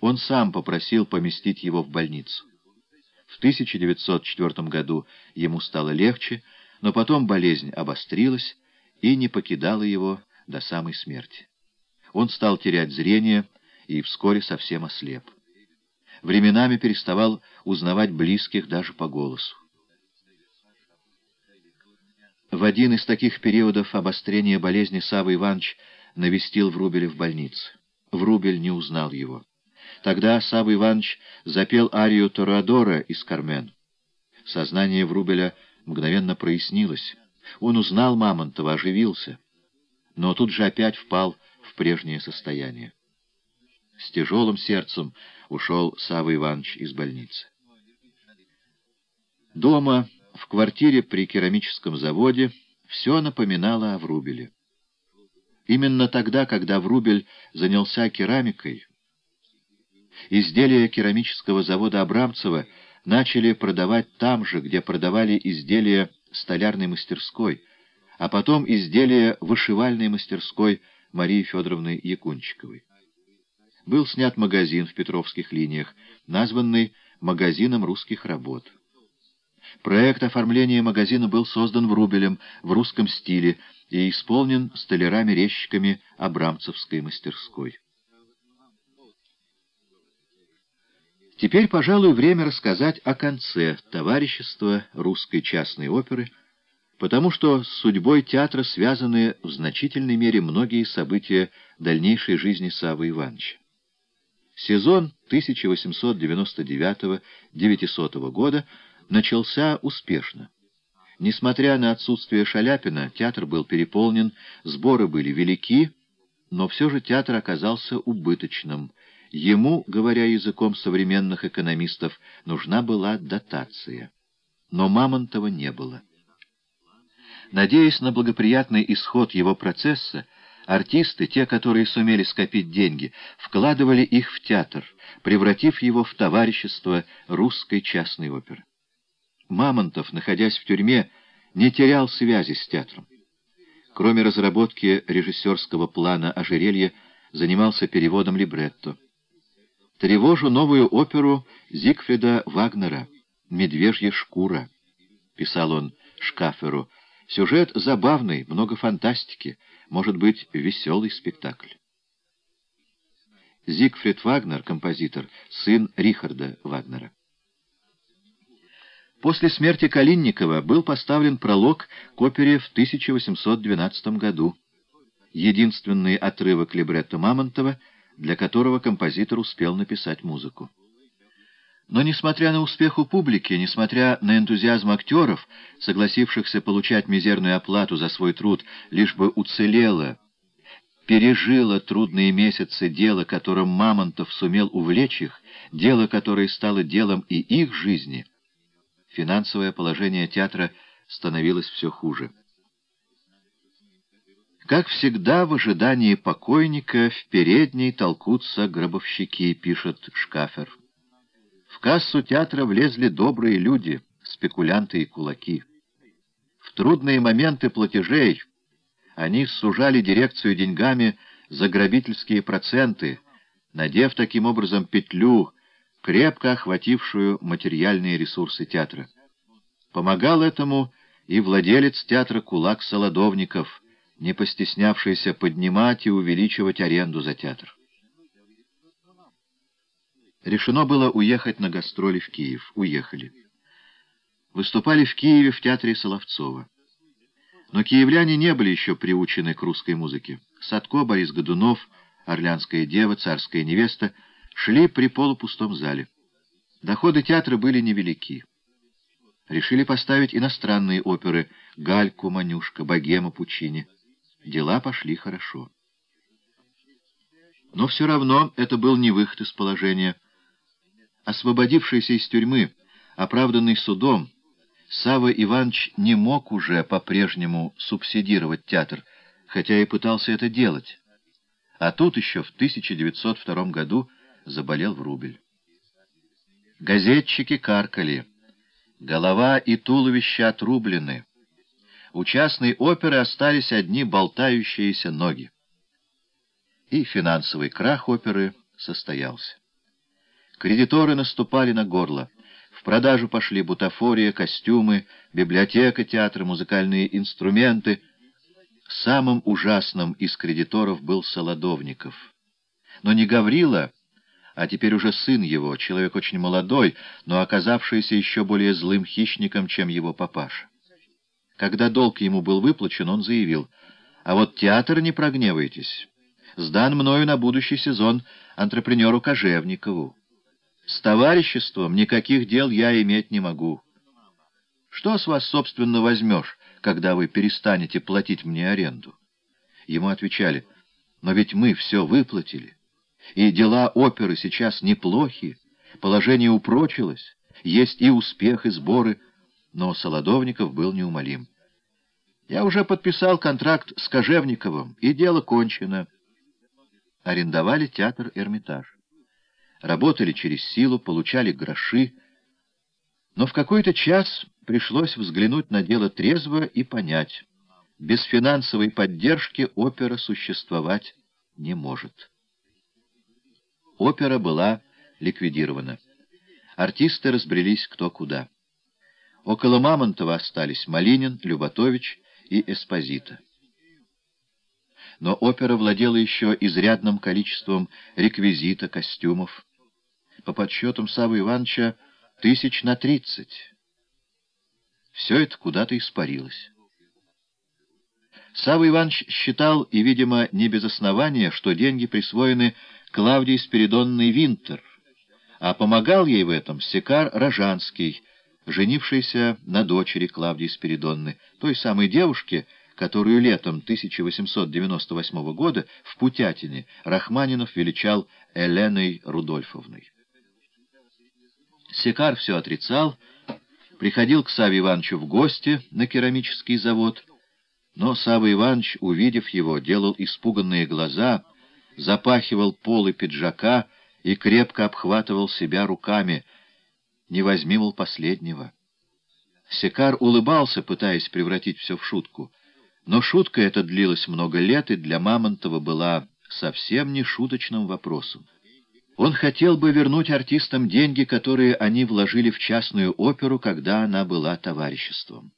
Он сам попросил поместить его в больницу. В 1904 году ему стало легче, но потом болезнь обострилась и не покидала его до самой смерти. Он стал терять зрение и вскоре совсем ослеп. Временами переставал узнавать близких даже по голосу. В один из таких периодов обострения болезни Савва Иванович навестил Врубеля в больнице. Врубель не узнал его. Тогда Савва Иванович запел арию Торадора из «Кармен». Сознание Врубеля мгновенно прояснилось. Он узнал Мамонтова, оживился, но тут же опять впал в прежнее состояние. С тяжелым сердцем ушел Савва Иванович из больницы. Дома, в квартире при керамическом заводе, все напоминало о Врубеле. Именно тогда, когда Врубель занялся керамикой, изделия керамического завода Абрамцева начали продавать там же, где продавали изделия столярной мастерской, а потом изделия вышивальной мастерской Марии Федоровны Якунчиковой. Был снят магазин в Петровских линиях, названный «Магазином русских работ». Проект оформления магазина был создан Врубелем в русском стиле и исполнен столярами-резчиками Абрамцевской мастерской. Теперь, пожалуй, время рассказать о конце товарищества русской частной оперы, потому что с судьбой театра связаны в значительной мере многие события дальнейшей жизни Савы Ивановича. Сезон 1899-900 года начался успешно. Несмотря на отсутствие Шаляпина, театр был переполнен, сборы были велики, но все же театр оказался убыточным – Ему, говоря языком современных экономистов, нужна была дотация. Но Мамонтова не было. Надеясь на благоприятный исход его процесса, артисты, те, которые сумели скопить деньги, вкладывали их в театр, превратив его в товарищество русской частной оперы. Мамонтов, находясь в тюрьме, не терял связи с театром. Кроме разработки режиссерского плана ожерелья, занимался переводом либретто тревожу новую оперу Зигфрида Вагнера «Медвежья шкура», — писал он Шкаферу. Сюжет забавный, много фантастики, может быть, веселый спектакль. Зигфрид Вагнер, композитор, сын Рихарда Вагнера. После смерти Калинникова был поставлен пролог к опере в 1812 году. Единственный отрывок либретто Мамонтова — для которого композитор успел написать музыку. Но несмотря на успех у публики, несмотря на энтузиазм актеров, согласившихся получать мизерную оплату за свой труд, лишь бы уцелело, пережило трудные месяцы дело, которым Мамонтов сумел увлечь их, дело, которое стало делом и их жизни, финансовое положение театра становилось все хуже. Как всегда, в ожидании покойника в передней толкутся гробовщики, пишет Шкафер. В кассу театра влезли добрые люди, спекулянты и кулаки. В трудные моменты платежей они сужали дирекцию деньгами за грабительские проценты, надев таким образом петлю, крепко охватившую материальные ресурсы театра. Помогал этому и владелец театра Кулак Солодовников — не постеснявшийся поднимать и увеличивать аренду за театр. Решено было уехать на гастроли в Киев. Уехали. Выступали в Киеве в театре Соловцова. Но киевляне не были еще приучены к русской музыке. Садко, Борис Годунов, Орлянская дева, Царская невеста шли при полупустом зале. Доходы театра были невелики. Решили поставить иностранные оперы «Гальку», «Манюшка», «Богема», «Пучини». Дела пошли хорошо. Но все равно это был не выход из положения. Освободившийся из тюрьмы, оправданный судом, Сава Иванович не мог уже по-прежнему субсидировать театр, хотя и пытался это делать. А тут еще в 1902 году заболел Врубель. Газетчики каркали. Голова и туловище отрублены у частной оперы остались одни болтающиеся ноги. И финансовый крах оперы состоялся. Кредиторы наступали на горло. В продажу пошли бутафория, костюмы, библиотека театра, музыкальные инструменты. Самым ужасным из кредиторов был Солодовников. Но не Гаврила, а теперь уже сын его, человек очень молодой, но оказавшийся еще более злым хищником, чем его папаша. Когда долг ему был выплачен, он заявил, «А вот театр не прогневайтесь. Сдан мною на будущий сезон антрепренеру Кожевникову. С товариществом никаких дел я иметь не могу. Что с вас, собственно, возьмешь, когда вы перестанете платить мне аренду?» Ему отвечали, «Но ведь мы все выплатили, и дела оперы сейчас неплохи, положение упрочилось, есть и успех, и сборы» но Солодовников был неумолим. «Я уже подписал контракт с Кожевниковым, и дело кончено». Арендовали театр «Эрмитаж». Работали через силу, получали гроши, но в какой-то час пришлось взглянуть на дело трезво и понять, без финансовой поддержки опера существовать не может. Опера была ликвидирована. Артисты разбрелись кто куда. Около Мамонтова остались Малинин, Люботович и Эспозита. Но опера владела еще изрядным количеством реквизита, костюмов. По подсчетам Савы Ивановича, тысяч на тридцать. Все это куда-то испарилось. Савва Иванович считал, и, видимо, не без основания, что деньги присвоены Клавдии Спиридонной Винтер, а помогал ей в этом Секар Рожанский, женившийся на дочери Клавдии Спиридонны, той самой девушке, которую летом 1898 года в Путятине Рахманинов величал Эленой Рудольфовной. Секар все отрицал, приходил к Саве Ивановичу в гости на керамический завод, но Савва Иванович, увидев его, делал испуганные глаза, запахивал полы пиджака и крепко обхватывал себя руками — не возьми, мол, последнего. Секар улыбался, пытаясь превратить все в шутку. Но шутка эта длилась много лет и для Мамонтова была совсем не шуточным вопросом. Он хотел бы вернуть артистам деньги, которые они вложили в частную оперу, когда она была товариществом.